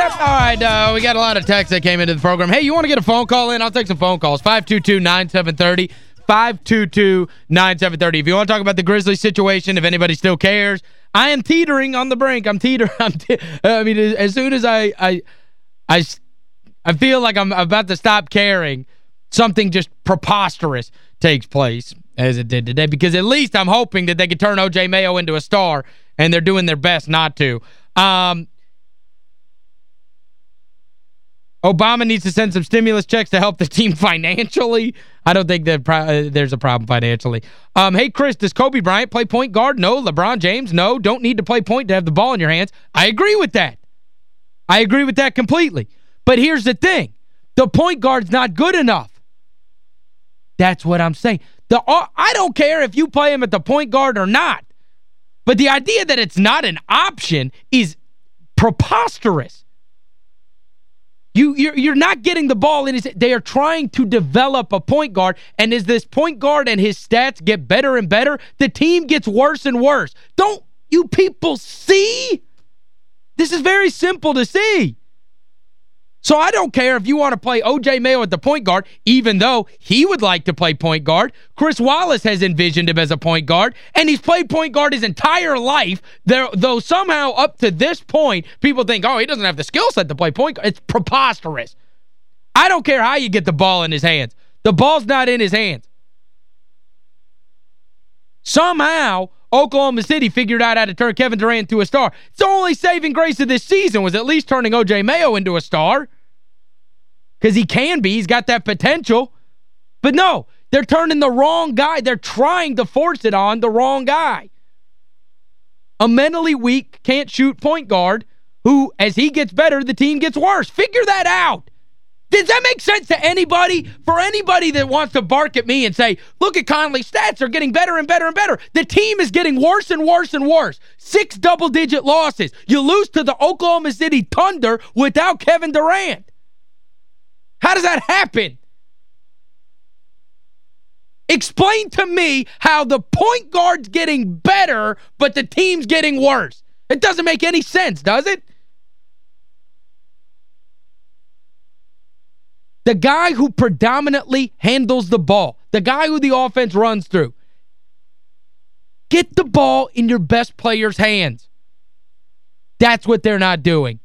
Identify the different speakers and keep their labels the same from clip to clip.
Speaker 1: up. All right, uh, we got a lot of texts that came into the program. Hey, you want to get a phone call in? I'll take some phone calls. 522-9730. 522-9730. If you want to talk about the Grizzly situation, if anybody still cares, I am teetering on the brink. I'm teetering. I'm te I mean, as soon as I, I, I, I feel like I'm about to stop caring, something just preposterous takes place as it did today because at least I'm hoping that they could turn O.J. Mayo into a star, and they're doing their best not to. Um, Obama needs to send some stimulus checks to help the team financially. I don't think that uh, there's a problem financially. Um, hey, Chris, does Kobe Bryant play point guard? No. LeBron James? No. Don't need to play point to have the ball in your hands. I agree with that. I agree with that completely. But here's the thing. The point guard's not good enough. That's what I'm saying. The uh, I don't care if you play him at the point guard or not. But the idea that it's not an option is preposterous. You, you're, you're not getting the ball in his... They are trying to develop a point guard, and as this point guard and his stats get better and better, the team gets worse and worse. Don't you people see? This is very simple to see. So I don't care if you want to play O.J. Mayo at the point guard, even though he would like to play point guard. Chris Wallace has envisioned him as a point guard, and he's played point guard his entire life, though somehow up to this point, people think, oh, he doesn't have the skill set to play point guard. It's preposterous. I don't care how you get the ball in his hands. The ball's not in his hands. Somehow, Oklahoma City figured out how to turn Kevin Durant into a star. It's the only saving grace of this season was at least turning O.J. Mayo into a star because he can be. He's got that potential. But no, they're turning the wrong guy. They're trying to force it on the wrong guy. A mentally weak, can't shoot point guard who, as he gets better, the team gets worse. Figure that out. Does that make sense to anybody? For anybody that wants to bark at me and say, look at Conley's stats are getting better and better and better. The team is getting worse and worse and worse. Six double-digit losses. You lose to the Oklahoma City Thunder without Kevin Durant. How does that happen? Explain to me how the point guard's getting better, but the team's getting worse. It doesn't make any sense, does it? The guy who predominantly handles the ball, the guy who the offense runs through, get the ball in your best player's hands. That's what they're not doing.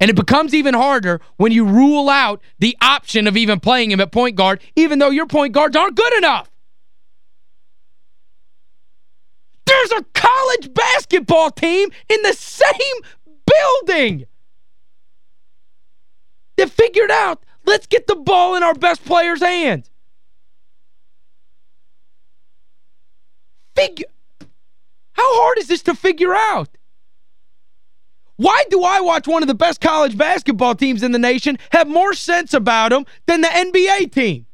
Speaker 1: And it becomes even harder when you rule out the option of even playing him at point guard, even though your point guards aren't good enough. There's a college basketball team in the same building that figured out, let's get the ball in our best player's hands. Figure, how hard is this to figure out? Why do I watch one of the best college basketball teams in the nation have more sense about them than the NBA team?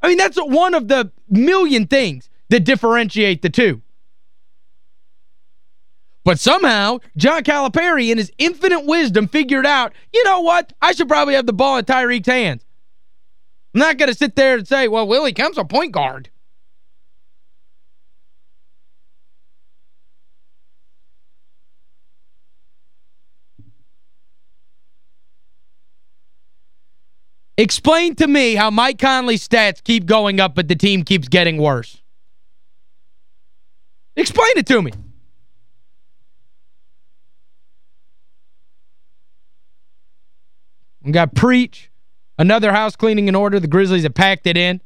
Speaker 1: I mean, that's one of the million things that differentiate the two. But somehow, John Calipari, in his infinite wisdom, figured out, you know what? I should probably have the ball in Tyreke's hands. I'm not going to sit there and say, well, Willie Kemp's a point guard. Explain to me how Mike Conley's stats keep going up but the team keeps getting worse. Explain it to me. We got Preach. Another house cleaning in order. The Grizzlies have packed it in.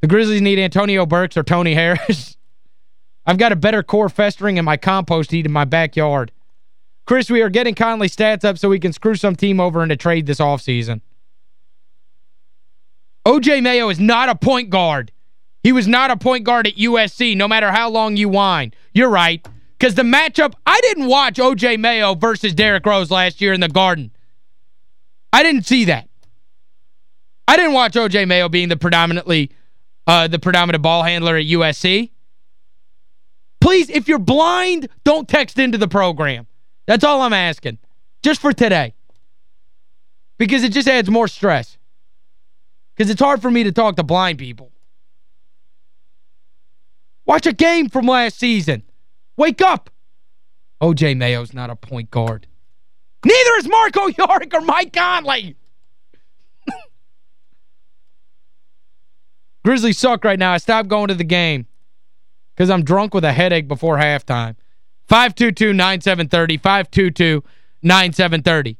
Speaker 1: The Grizzlies need Antonio Burks or Tony Harris. I've got a better core festering in my compost heat in my backyard. Chris, we are getting Conley stats up so we can screw some team over in a trade this offseason. O.J. Mayo is not a point guard. He was not a point guard at USC, no matter how long you whine. You're right. Because the matchup, I didn't watch O.J. Mayo versus Derrick Rose last year in the Garden. I didn't see that. I didn't watch O.J. Mayo being the predominantly uh, the predominant ball handler at USC. Please, if you're blind, don't text into the program. That's all I'm asking. Just for today. Because it just adds more stress. Because it's hard for me to talk to blind people. Watch a game from last season. Wake up. O.J. Mayo's not a point guard. Neither is Marko Jaric or Mike Conley. Grizzlies suck right now. I stopped going to the game because I'm drunk with a headache before halftime. 522-9730, 522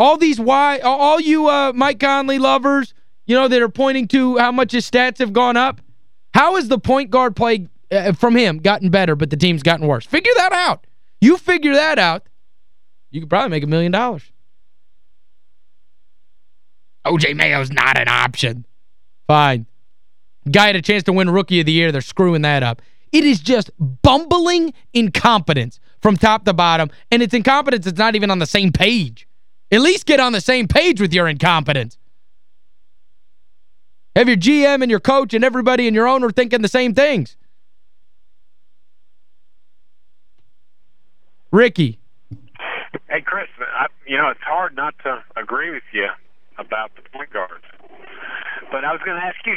Speaker 1: All these why all you uh, Mike Conley lovers, you know, that are pointing to how much his stats have gone up, how has the point guard play uh, from him gotten better but the team's gotten worse? Figure that out. You figure that out, you could probably make a million dollars. O.J. Mayo's not an option. Fine. Guy had a chance to win Rookie of the Year. They're screwing that up. It is just bumbling incompetence from top to bottom, and it's incompetence that's not even on the same page. At least get on the same page with your incompetence. Have your GM and your coach and everybody and your owner thinking the same things. Ricky.
Speaker 2: Hey, Chris, I, you know, it's hard not to agree with you about the point guards. But I was going to ask you,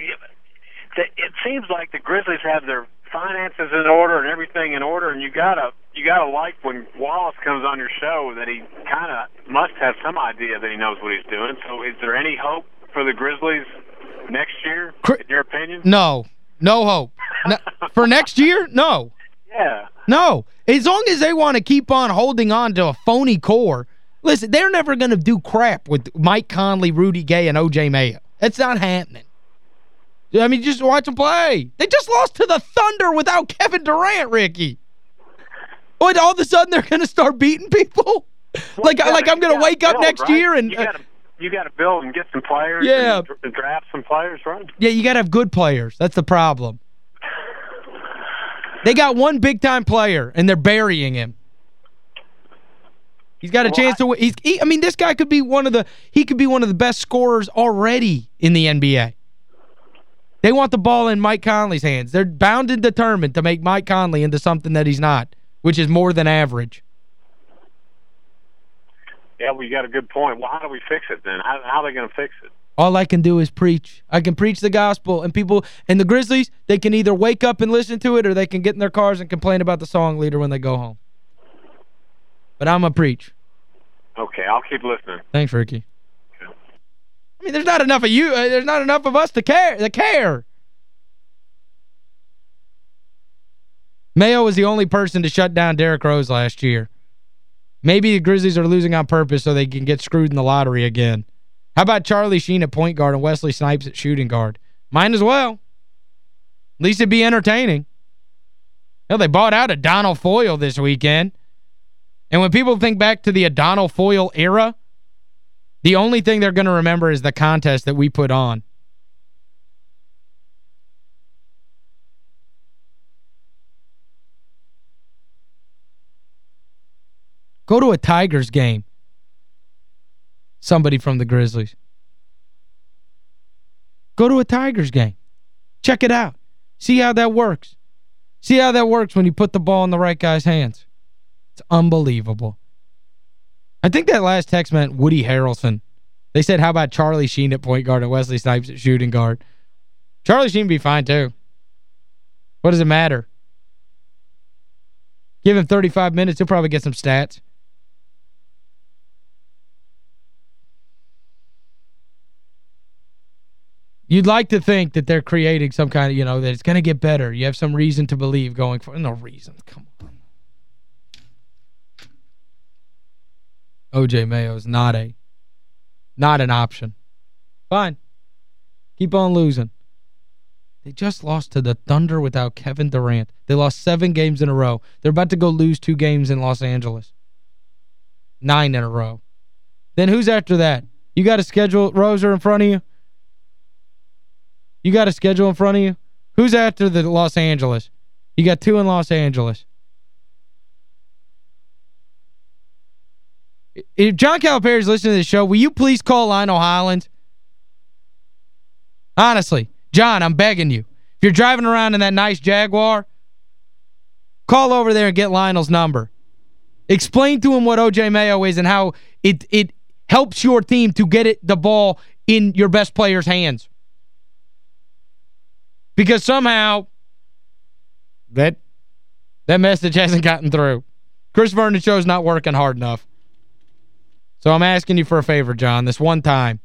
Speaker 2: it seems like the Grizzlies have their – finances in order and everything in order, and you gotta you gotta like when Wallace comes on your show that he kind of must have some idea that he knows what he's doing. So, is there any hope for the Grizzlies next year? In your opinion? No,
Speaker 1: no hope. no, for next year, no. Yeah. No, as long as they want to keep on holding on to a phony core. Listen, they're never going to do crap with Mike Conley, Rudy Gay, and O.J. Mayo. That's not happening. I mean, just watch them play. They just lost to the Thunder without Kevin Durant, Ricky. But all of a sudden they're going to start beating people? like gotta, like I'm going to wake up build, next right? year and...
Speaker 2: You got to to build and get some players yeah. and draft some players, right?
Speaker 1: Yeah, you got to have good players. That's the problem. They got one big-time player, and they're burying him. He's got a well, chance to win. He's, he, I mean, this guy could be one of the he could be one of the best scorers already in the NBA. They want the ball in Mike Conley's hands. They're bound and determined to make Mike Conley into something that he's not, which is more than average.
Speaker 2: Yeah, we got a good point. Well, how do we fix it then? How, how are they going to fix it?
Speaker 1: All I can do is preach. I can preach the gospel. And people and the Grizzlies, they can either wake up and listen to it or they can get in their cars and complain about the song leader when they go home. But I'm a preach.
Speaker 2: Okay, I'll keep listening.
Speaker 1: Thanks, Ricky. I mean, there's not enough of you. Uh, there's not enough of us to care. To care. Mayo was the only person to shut down Derrick Rose last year. Maybe the Grizzlies are losing on purpose so they can get screwed in the lottery again. How about Charlie Sheen at point guard and Wesley Snipes at shooting guard? Might as well. At least it'd be entertaining. Hell, they bought out Adonal Foyle this weekend. And when people think back to the Donald Foyle era, the only thing they're going to remember is the contest that we put on. Go to a Tigers game. Somebody from the Grizzlies. Go to a Tigers game. Check it out. See how that works. See how that works when you put the ball in the right guy's hands. It's unbelievable. I think that last text meant Woody Harrelson. They said, how about Charlie Sheen at point guard and Wesley Snipes at shooting guard? Charlie Sheen would be fine, too. What does it matter? Give him 35 minutes, he'll probably get some stats. You'd like to think that they're creating some kind of, you know, that it's going to get better. You have some reason to believe going for No reason. Come on. O.J. Mayo is not a not an option. Fine. Keep on losing. They just lost to the Thunder without Kevin Durant. They lost seven games in a row. They're about to go lose two games in Los Angeles. Nine in a row. Then who's after that? You got a schedule. Roser in front of you. You got a schedule in front of you. Who's after the Los Angeles? You got two in Los Angeles. if John Calipari is listening to the show, will you please call Lionel Hollins? Honestly, John, I'm begging you. If you're driving around in that nice Jaguar, call over there and get Lionel's number. Explain to him what O.J. Mayo is and how it it helps your team to get it the ball in your best player's hands. Because somehow that that message hasn't gotten through. Chris Vernon show's not working hard enough. So I'm asking you for a favor, John, this one time.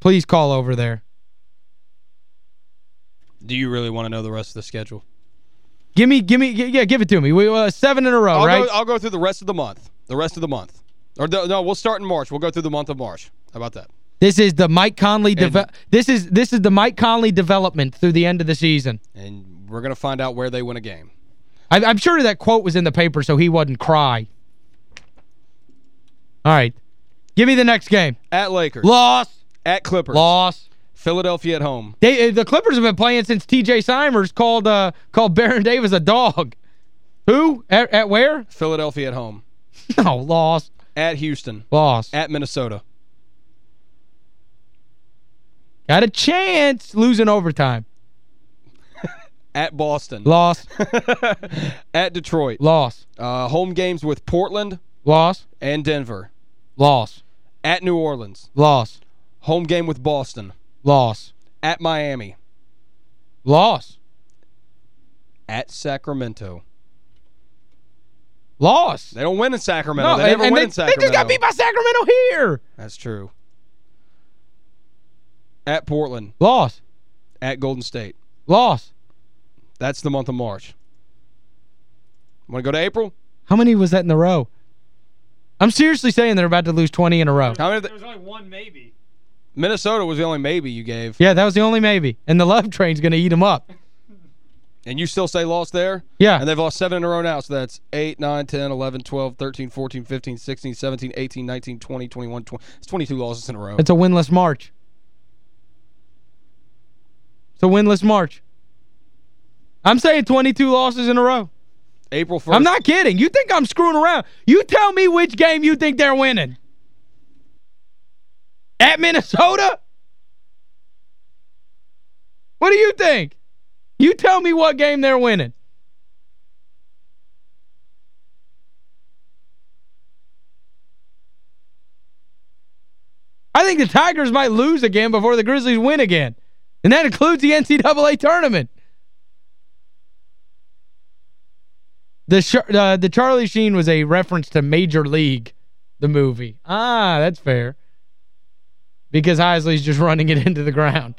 Speaker 1: Please call over there.
Speaker 3: Do you really want to know the rest of the schedule?
Speaker 1: Give me, give me, yeah, give it to me. We uh, Seven in a row, I'll right? Go, I'll
Speaker 3: go through the rest of the month. The rest of the month. Or the, No, we'll start in March. We'll go through the month of March. How about that?
Speaker 1: This is the Mike Conley and, this is this is the Mike Conley development through the end of the season.
Speaker 3: And we're going to find out where they win a game.
Speaker 1: I, I'm sure that quote was in the paper, so he wouldn't cry. All
Speaker 3: right. Give me the next game. At Lakers. Loss. At Clippers. Loss. Philadelphia at home.
Speaker 1: They, uh, the Clippers have been playing since T.J. Simers called uh, called Baron Davis a dog.
Speaker 3: Who? At, at where? Philadelphia at home. no, loss. At Houston. Loss. At Minnesota. Got a chance losing overtime. at Boston. Loss. at Detroit. Loss. Uh, home games with Portland. Loss. And Denver. Loss. At New Orleans. Loss. Home game with Boston. Loss. At Miami. Loss. At Sacramento. Loss. They don't win in Sacramento. No, they never win they, in Sacramento. They just got beat by Sacramento here. That's true. At Portland. Loss. At Golden State. Loss. That's the month of March. Want to go to April? How many was that in a row? I'm seriously saying they're
Speaker 1: about to lose 20 in a row. How many there was only one maybe.
Speaker 3: Minnesota was the only maybe you gave. Yeah, that
Speaker 1: was the only maybe. And the love train's going to eat them up.
Speaker 3: And you still say lost there? Yeah. And they've lost seven in a row now, so that's 8, 9, 10, 11, 12, 13, 14, 15, 16, 17, 18, 19, 20, 21, 20. It's 22 losses in a row. It's a
Speaker 1: winless March. It's a winless March. I'm saying 22 losses in a row. April 1st. I'm not kidding. You think I'm screwing around. You tell me which game you think they're winning. At Minnesota? What do you think? You tell me what game they're winning. I think the Tigers might lose again before the Grizzlies win again. And that includes the NCAA tournament. The, uh, the Charlie Sheen was a reference to Major League, the movie. Ah, that's fair. Because Heisley's just running it into the ground.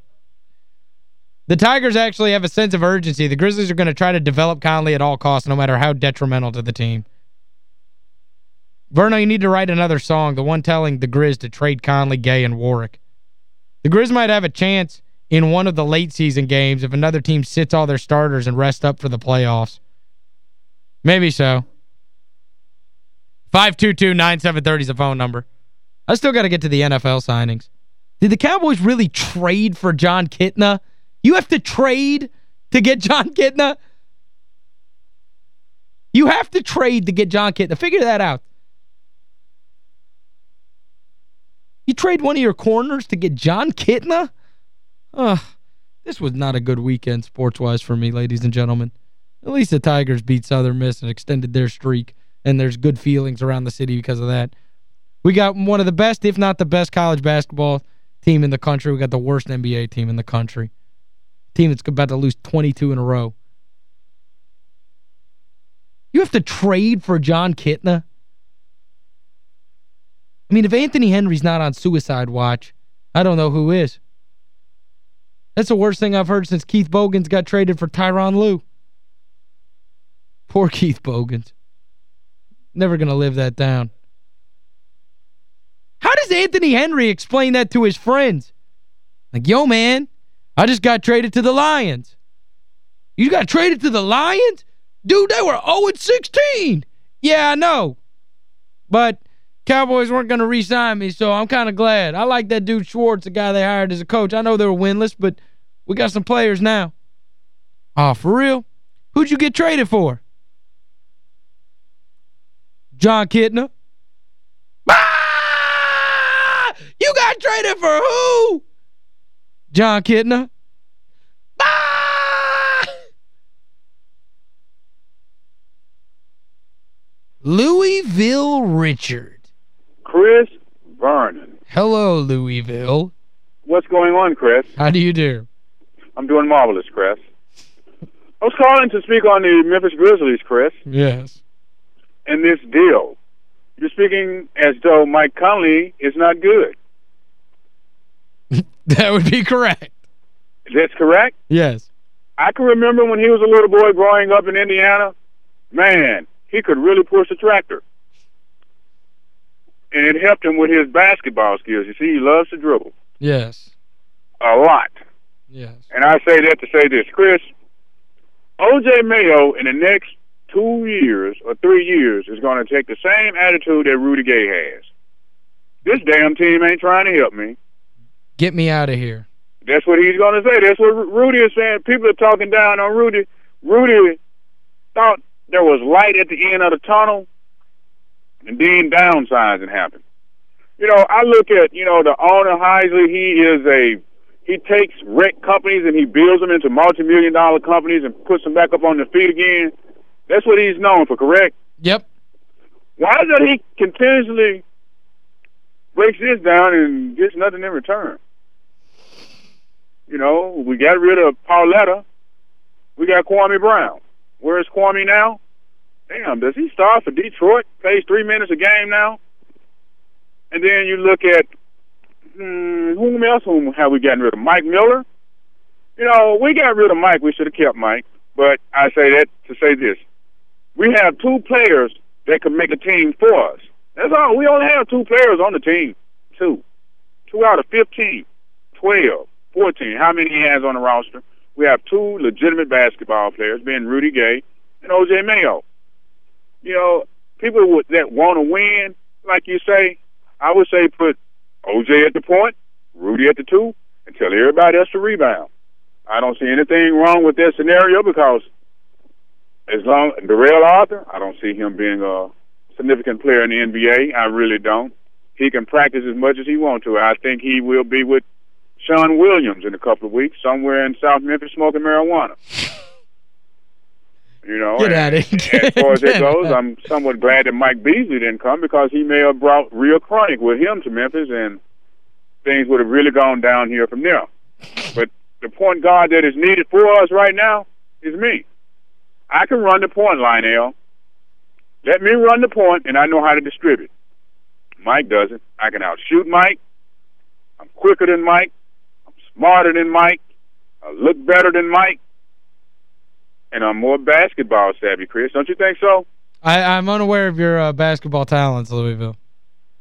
Speaker 1: The Tigers actually have a sense of urgency. The Grizzlies are going to try to develop Conley at all costs, no matter how detrimental to the team. Verno, you need to write another song, the one telling the Grizz to trade Conley, Gay, and Warrick. The Grizz might have a chance in one of the late season games if another team sits all their starters and rests up for the playoffs. Maybe so. 522-9730 is the phone number. I still got to get to the NFL signings. Did the Cowboys really trade for Jon Kitna? You have to trade to get Jon Kitna? You have to trade to get Jon Kitna. Figure that out. You trade one of your corners to get Jon Kitna? Ugh, this was not a good weekend sports-wise for me, ladies and gentlemen. At least the Tigers beat Southern Miss and extended their streak, and there's good feelings around the city because of that. We got one of the best, if not the best, college basketball team in the country. We got the worst NBA team in the country. Team that's about to lose 22 in a row. You have to trade for Jon Kitna. I mean, if Anthony Henry's not on suicide watch, I don't know who is. That's the worst thing I've heard since Keith Bogans got traded for Tyronn Lue. Poor Keith Bogans. Never going to live that down. How does Anthony Henry explain that to his friends? Like, yo, man, I just got traded to the Lions. You got traded to the Lions? Dude, they were 0-16. Yeah, I know. But Cowboys weren't going to re-sign me, so I'm kind of glad. I like that dude Schwartz, the guy they hired as a coach. I know they were winless, but we got some players now. Oh, for real? Who'd you get traded for? Jon Kitna. Ah! You got traded for who? Jon Kitna. Ah! Louisville Richard. Chris Vernon. Hello, Louisville. What's going on, Chris? How do you do?
Speaker 4: I'm doing marvelous, Chris. I was calling to speak on the Memphis Grizzlies, Chris. Yes in this deal. You're speaking as though Mike Conley is not good.
Speaker 1: that would be correct.
Speaker 4: That's correct? Yes. I can remember when he was a little boy growing up in Indiana. Man, he could really push a tractor. And it helped him with his basketball skills. You see, he loves to dribble. Yes. A lot. Yes. And I say that to say this, Chris, O.J. Mayo in the next two years or three years is going to take the same attitude that Rudy Gay has. This damn team ain't trying to help me.
Speaker 1: Get me out of here.
Speaker 4: That's what he's going to say. That's what Rudy is saying. People are talking down on Rudy. Rudy thought there was light at the end of the tunnel, and then downsizing happened. You know, I look at, you know, the owner, Heisley, he is a he takes wreck companies and he builds them into multi-million dollar companies and puts them back up on their feet again. That's what he's known for, correct? Yep. Why is it he continuously breaks this down and gets nothing in return? You know, we got rid of Pauletta. We got Kwame Brown. Where is Kwame now? Damn, does he start for Detroit? Plays three minutes a game now? And then you look at hmm, whom else have we gotten rid of? Mike Miller? You know, we got rid of Mike. We should have kept Mike. But I say that to say this. We have two players that can make a team for us. That's all. We only have two players on the team. Two. Two out of 15, 12, 14, how many he has on the roster. We have two legitimate basketball players, being Rudy Gay and O.J. Mayo. You know, people that want to win, like you say, I would say put O.J. at the point, Rudy at the two, and tell everybody else to rebound. I don't see anything wrong with that scenario because – as long Darrell Arthur, I don't see him being a significant player in the NBA. I really don't. He can practice as much as he wants to. I think he will be with Sean Williams in a couple of weeks, somewhere in South Memphis smoking marijuana. You know, Get and, and as far as it goes, I'm somewhat glad that Mike Beasley didn't come because he may have brought real chronic with him to Memphis, and things would have really gone down here from there. But the point guard that is needed for us right now is me. I can run the point, Lionel. Let me run the point, and I know how to distribute. Mike doesn't. I can outshoot Mike. I'm quicker than Mike. I'm smarter than Mike. I look better than Mike. And I'm more basketball savvy, Chris. Don't you think so?
Speaker 1: I, I'm unaware of your uh, basketball talents, Louisville.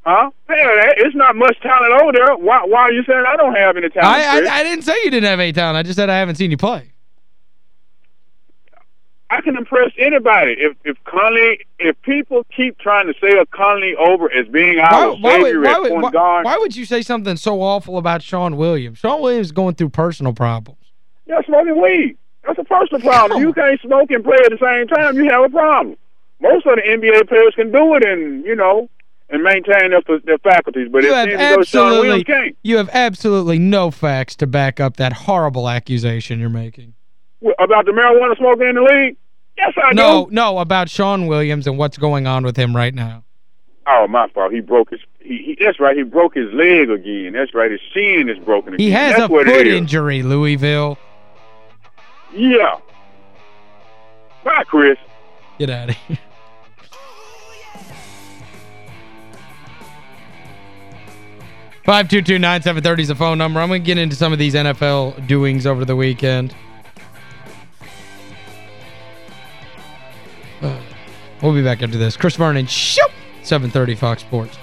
Speaker 4: Huh? Hey, it's not much talent over there. Why, why are you saying I don't have any talent, I, I,
Speaker 1: I, didn't say you didn't have any talent. I just said I haven't seen you play.
Speaker 4: I can impress anybody. If if Conley, if people keep trying to say a Conley over as being out of favor at point why, would, guard, why
Speaker 1: would you say something so awful about Sean Williams? Sean Williams is going through personal problems.
Speaker 4: Yeah, smoking weed. That's a personal problem. You can't smoke and play at the same time. You have a problem. Most of the NBA players can do it, and you know, and maintain their, their faculties. But you have absolutely, Sean can't.
Speaker 1: You have absolutely no facts to back up that horrible accusation you're making
Speaker 4: about the marijuana smoking in the league? Yes, I no, do.
Speaker 1: No, no, about Sean Williams and what's going on with him right now.
Speaker 4: Oh, my fault. He broke his he, he, that's right. He broke his leg again. That's right. His shin is broken again. He has that's a foot injury,
Speaker 1: Louisville.
Speaker 4: Yeah. Bye, Chris.
Speaker 1: Get out of here. Five two two nine seven thirty is the phone number. I'm going to get into some of these NFL doings over the weekend. We'll be back after this. Chris Vernon, shoop! 730 Fox Sports.